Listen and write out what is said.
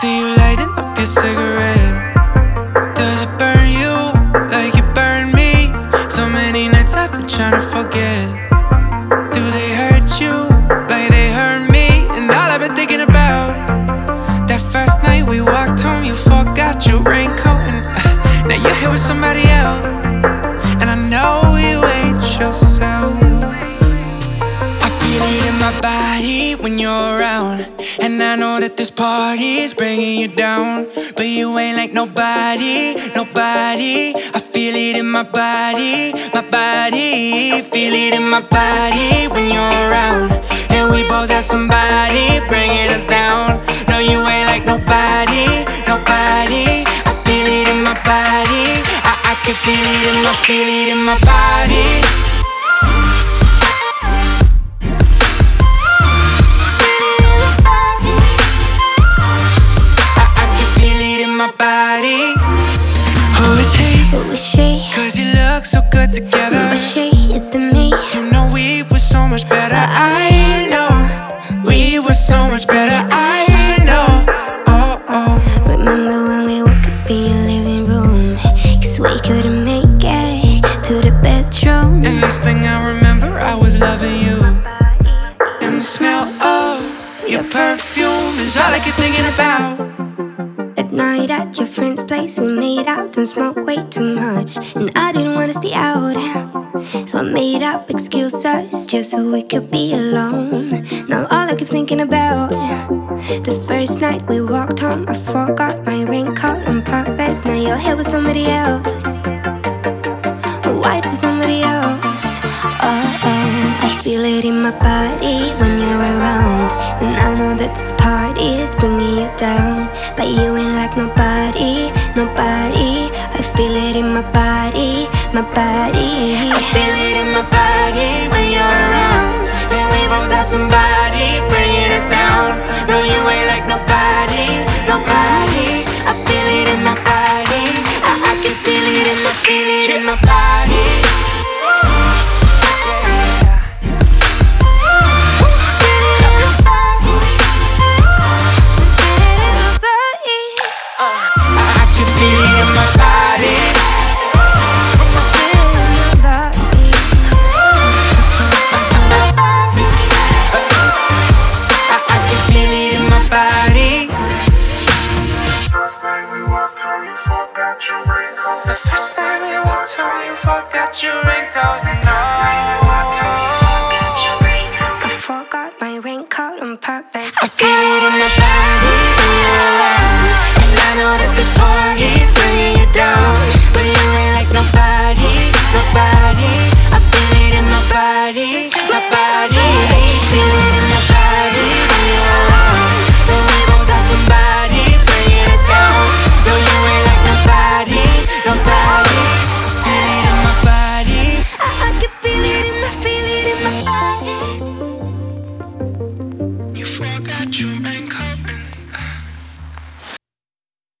see you lighting up your cigarette. Does it burn you like it burned me? So many nights I've been trying to forget. Do they hurt you like they hurt me? And all I've been thinking about that first night we walked home, you forgot your raincoat, and uh, now you're here with somebody else. And I know you ain't yourself. I feel it in my body when you're around. And I know that this party's bringing you down. But you ain't like nobody, nobody. I feel it in my body, my body. Feel it in my body when you're around. And we both have somebody bringing us down. No, you ain't like nobody, nobody. I feel it in my body. I, I can feel it in my, feel it in my body. Body. Who is he? Who is she? Cause you look so good together. Who is she? Is it me? You know we were so much better. I know we were so much better. I know. Oh oh. Remember when we woke up in your living room? Cause we couldn't make it to the bedroom. And last thing I remember, I was loving you. And the smell of your perfume is all I keep thinking about. Night at your friend's place, we made out and smoked way too much. And I didn't wanna stay out. So I made up excuses just so we could be alone. Now all I keep thinking about the first night we walked home, I forgot my raincoat on purpose. Now you're here with somebody else. Why is there somebody else? Oh oh, I feel it in my body when down, but you ain't like nobody, nobody. I feel it in my body, my body. I feel it in my body when you're around. And we both have somebody tell me fuck that you raincoat now. I forgot my raincoat on purpose. I feel it in my that you